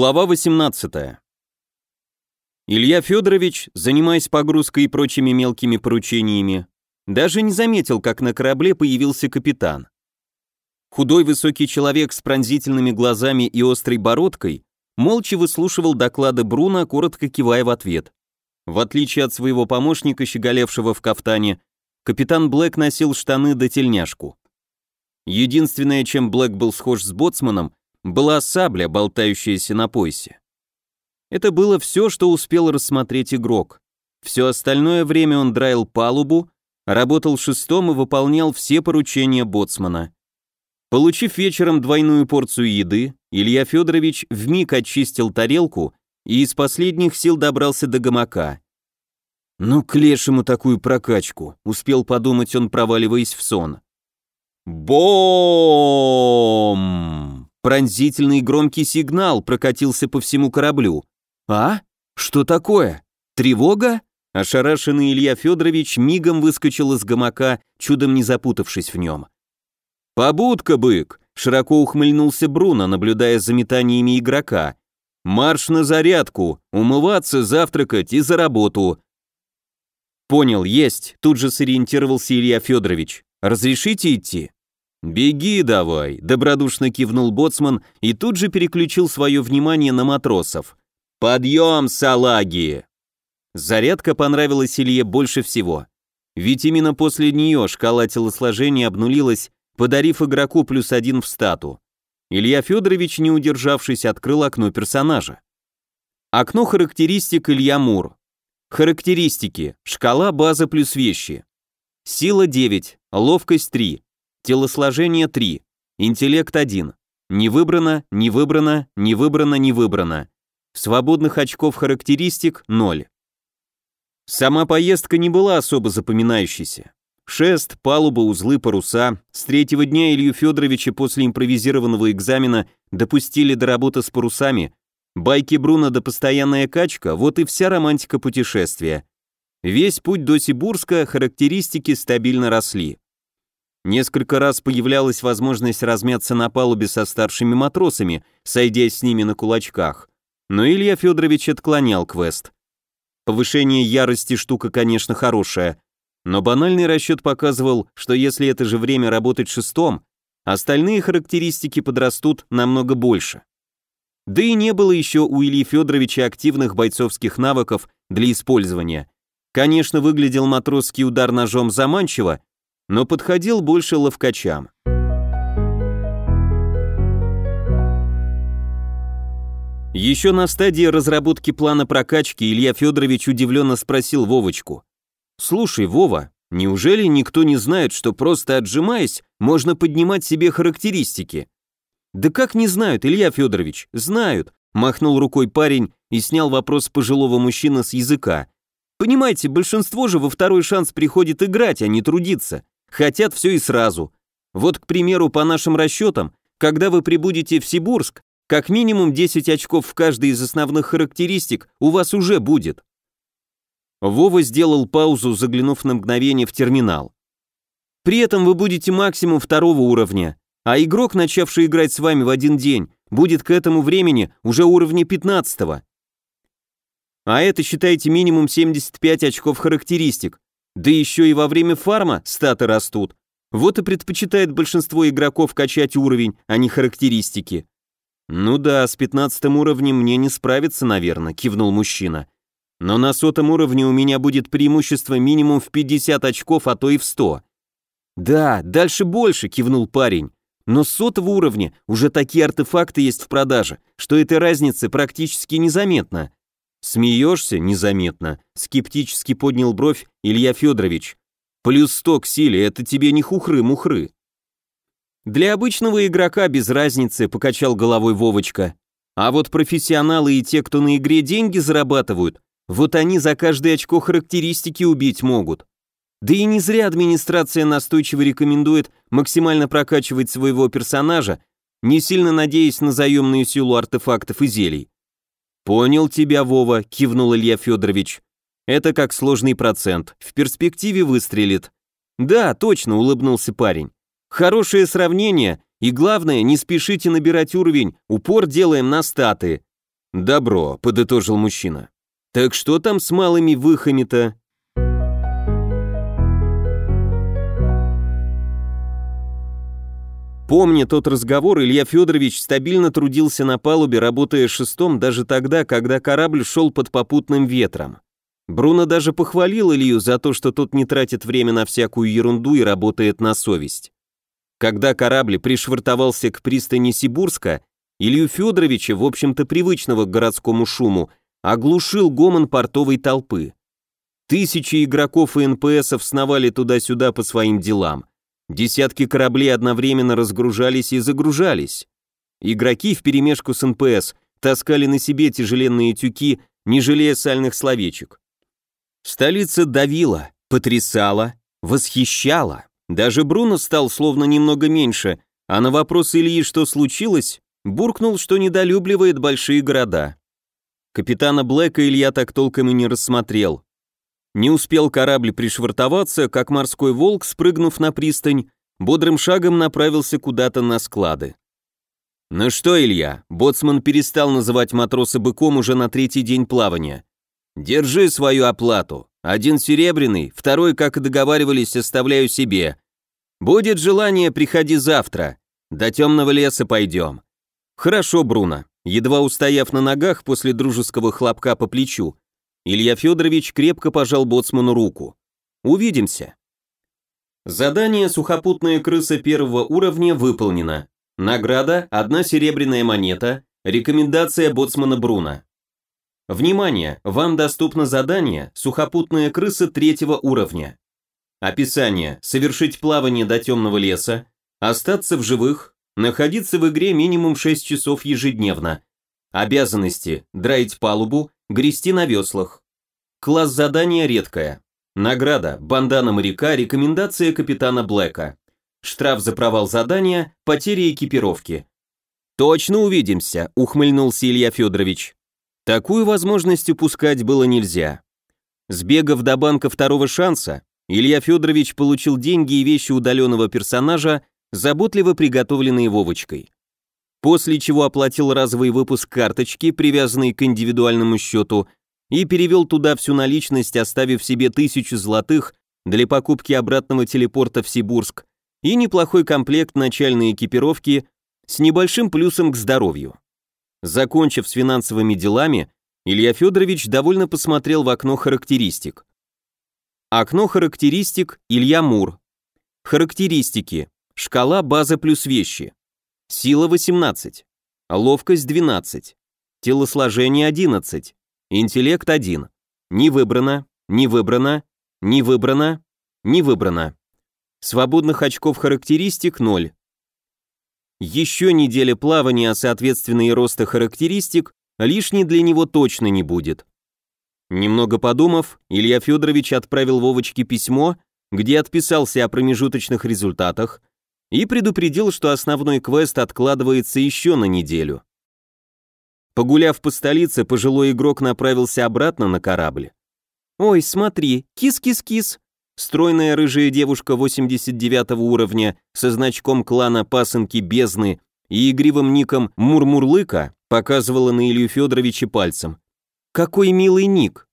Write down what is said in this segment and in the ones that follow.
Глава 18. Илья Федорович, занимаясь погрузкой и прочими мелкими поручениями, даже не заметил, как на корабле появился капитан. Худой высокий человек с пронзительными глазами и острой бородкой молча выслушивал доклады Бруна, коротко кивая в ответ. В отличие от своего помощника, щеголевшего в кафтане, капитан Блэк носил штаны до тельняшку. Единственное, чем Блэк был схож с боцманом, была сабля, болтающаяся на поясе. Это было все, что успел рассмотреть игрок. Все остальное время он драил палубу, работал шестом и выполнял все поручения боцмана. Получив вечером двойную порцию еды, Илья Федорович вмиг очистил тарелку и из последних сил добрался до гамака. «Ну, к лешему такую прокачку», — успел подумать он, проваливаясь в сон. «Бом!» Пронзительный громкий сигнал прокатился по всему кораблю. «А? Что такое? Тревога?» Ошарашенный Илья Федорович мигом выскочил из гамака, чудом не запутавшись в нем. «Побудка, бык!» — широко ухмыльнулся Бруно, наблюдая за метаниями игрока. «Марш на зарядку! Умываться, завтракать и за работу!» «Понял, есть!» — тут же сориентировался Илья Федорович. «Разрешите идти?» «Беги давай», — добродушно кивнул боцман и тут же переключил свое внимание на матросов. «Подъем, салаги!» Зарядка понравилась Илье больше всего. Ведь именно после нее шкала телосложения обнулилась, подарив игроку плюс один в стату. Илья Федорович, не удержавшись, открыл окно персонажа. Окно характеристик Илья Мур. Характеристики. Шкала база плюс вещи. Сила 9, ловкость 3, Телосложение 3. Интеллект 1. Не выбрано, не выбрано, не выбрано, не выбрано. Свободных очков характеристик 0. Сама поездка не была особо запоминающейся. Шест, палуба, узлы, паруса. С третьего дня Илью Федоровича после импровизированного экзамена допустили до работы с парусами. Байки Бруно до постоянная качка, вот и вся романтика путешествия. Весь путь до Сибурска характеристики стабильно росли. Несколько раз появлялась возможность размяться на палубе со старшими матросами, сойдясь с ними на кулачках. Но Илья Федорович отклонял квест. Повышение ярости штука, конечно, хорошая, но банальный расчет показывал, что если это же время работать шестом, остальные характеристики подрастут намного больше. Да и не было еще у Ильи Федоровича активных бойцовских навыков для использования. Конечно, выглядел матросский удар ножом заманчиво, но подходил больше ловкачам. Еще на стадии разработки плана прокачки Илья Федорович удивленно спросил Вовочку. «Слушай, Вова, неужели никто не знает, что просто отжимаясь, можно поднимать себе характеристики?» «Да как не знают, Илья Федорович? Знают», махнул рукой парень и снял вопрос пожилого мужчины с языка. «Понимаете, большинство же во второй шанс приходит играть, а не трудиться. Хотят все и сразу. Вот, к примеру, по нашим расчетам, когда вы прибудете в Сибурск, как минимум 10 очков в каждой из основных характеристик у вас уже будет. Вова сделал паузу, заглянув на мгновение в терминал. При этом вы будете максимум второго уровня, а игрок, начавший играть с вами в один день, будет к этому времени уже уровня 15 -го. А это считайте минимум 75 очков характеристик, да еще и во время фарма статы растут. Вот и предпочитает большинство игроков качать уровень, а не характеристики. Ну да, с 15 уровнем мне не справиться, наверное, кивнул мужчина. Но на сотом уровне у меня будет преимущество минимум в 50 очков, а то и в 100. Да, дальше больше, кивнул парень. Но с сотого уровня уже такие артефакты есть в продаже, что этой разницы практически незаметно. Смеешься незаметно, скептически поднял бровь Илья Федорович. Плюс сто к силе, это тебе не хухры-мухры. Для обычного игрока без разницы, покачал головой Вовочка. А вот профессионалы и те, кто на игре деньги зарабатывают, вот они за каждое очко характеристики убить могут. Да и не зря администрация настойчиво рекомендует максимально прокачивать своего персонажа, не сильно надеясь на заемную силу артефактов и зелий. «Понял тебя, Вова», — кивнул Илья Федорович. «Это как сложный процент, в перспективе выстрелит». «Да, точно», — улыбнулся парень. «Хорошее сравнение, и главное, не спешите набирать уровень, упор делаем на статы». «Добро», — подытожил мужчина. «Так что там с малыми выхами-то?» Помня тот разговор, Илья Федорович стабильно трудился на палубе, работая шестом даже тогда, когда корабль шел под попутным ветром. Бруно даже похвалил Илью за то, что тот не тратит время на всякую ерунду и работает на совесть. Когда корабль пришвартовался к пристани Сибурска, Илью Федоровича, в общем-то привычного к городскому шуму, оглушил гомон портовой толпы. Тысячи игроков и НПСов сновали туда-сюда по своим делам. Десятки кораблей одновременно разгружались и загружались. Игроки вперемешку с НПС таскали на себе тяжеленные тюки, не жалея сальных словечек. Столица давила, потрясала, восхищала. Даже Бруно стал словно немного меньше, а на вопрос Ильи, что случилось, буркнул, что недолюбливает большие города. Капитана Блэка Илья так толком и не рассмотрел. Не успел корабль пришвартоваться, как морской волк, спрыгнув на пристань, бодрым шагом направился куда-то на склады. «Ну что, Илья?» Боцман перестал называть матроса быком уже на третий день плавания. «Держи свою оплату. Один серебряный, второй, как и договаривались, оставляю себе. Будет желание, приходи завтра. До темного леса пойдем». «Хорошо, Бруно». Едва устояв на ногах после дружеского хлопка по плечу, Илья Федорович крепко пожал боцману руку. «Увидимся». Задание «Сухопутная крыса» первого уровня выполнено. Награда – одна серебряная монета, рекомендация боцмана Бруна. Внимание! Вам доступно задание «Сухопутная крыса» третьего уровня. Описание. Совершить плавание до темного леса, остаться в живых, находиться в игре минимум 6 часов ежедневно. Обязанности. Драить палубу, Грести на веслах. Класс задания редкое. Награда. Бандана моряка. Рекомендация капитана Блэка. Штраф за провал задания. Потеря экипировки. «Точно увидимся», — ухмыльнулся Илья Федорович. Такую возможность упускать было нельзя. Сбегав до банка второго шанса, Илья Федорович получил деньги и вещи удаленного персонажа, заботливо приготовленные Вовочкой после чего оплатил разовый выпуск карточки, привязанной к индивидуальному счету, и перевел туда всю наличность, оставив себе тысячу золотых для покупки обратного телепорта в Сибурск и неплохой комплект начальной экипировки с небольшим плюсом к здоровью. Закончив с финансовыми делами, Илья Федорович довольно посмотрел в окно характеристик. Окно характеристик Илья Мур. Характеристики. Шкала база плюс вещи. Сила 18. Ловкость 12. Телосложение 11. Интеллект 1. Не выбрано, не выбрано, не выбрано, не выбрано. Свободных очков характеристик 0. Еще неделя плавания, а соответственно и роста характеристик, лишней для него точно не будет. Немного подумав, Илья Федорович отправил Вовочке письмо, где отписался о промежуточных результатах, и предупредил, что основной квест откладывается еще на неделю. Погуляв по столице, пожилой игрок направился обратно на корабль. «Ой, смотри, кис-кис-кис!» Стройная рыжая девушка 89 уровня со значком клана пасынки бездны и игривым ником Мурмурлыка показывала на Илью Федоровича пальцем. «Какой милый ник!»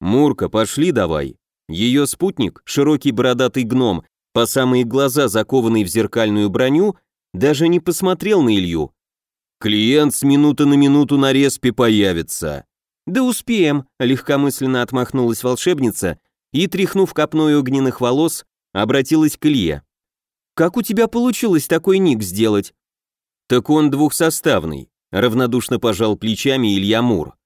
«Мурка, пошли давай!» Ее спутник, широкий бородатый гном, по самые глаза закованный в зеркальную броню, даже не посмотрел на Илью. «Клиент с минуты на минуту на респе появится». «Да успеем», — легкомысленно отмахнулась волшебница и, тряхнув копной огненных волос, обратилась к Илье. «Как у тебя получилось такой ник сделать?» «Так он двухсоставный», — равнодушно пожал плечами Илья Мур.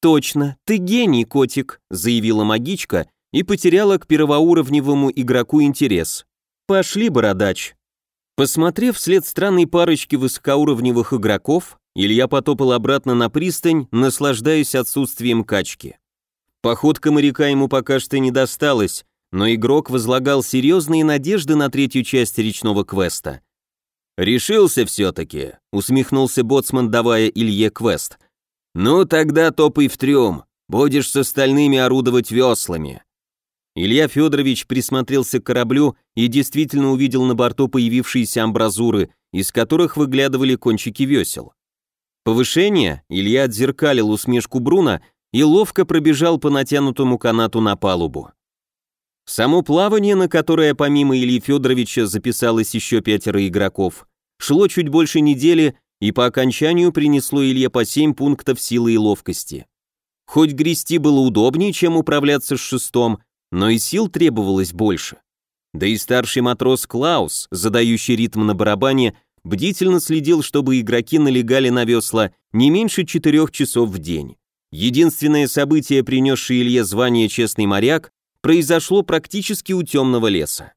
«Точно, ты гений, котик», — заявила магичка и потеряла к первоуровневому игроку интерес. Пошли, бородач. Посмотрев вслед странной парочки высокоуровневых игроков, Илья потопал обратно на пристань, наслаждаясь отсутствием качки. Походка моряка ему пока что не досталась, но игрок возлагал серьезные надежды на третью часть речного квеста. «Решился все-таки», — усмехнулся боцман, давая Илье квест. «Ну тогда топай в трюм, будешь с остальными орудовать веслами». Илья Федорович присмотрелся к кораблю и действительно увидел на борту появившиеся амбразуры, из которых выглядывали кончики весел. Повышение Илья отзеркалил усмешку Бруна и ловко пробежал по натянутому канату на палубу. Само плавание, на которое помимо Ильи Федоровича записалось еще пятеро игроков, шло чуть больше недели и по окончанию принесло Илье по 7 пунктов силы и ловкости. Хоть грести было удобнее, чем управляться с шестом, но и сил требовалось больше. Да и старший матрос Клаус, задающий ритм на барабане, бдительно следил, чтобы игроки налегали на весла не меньше четырех часов в день. Единственное событие, принесшее Илье звание «Честный моряк», произошло практически у темного леса.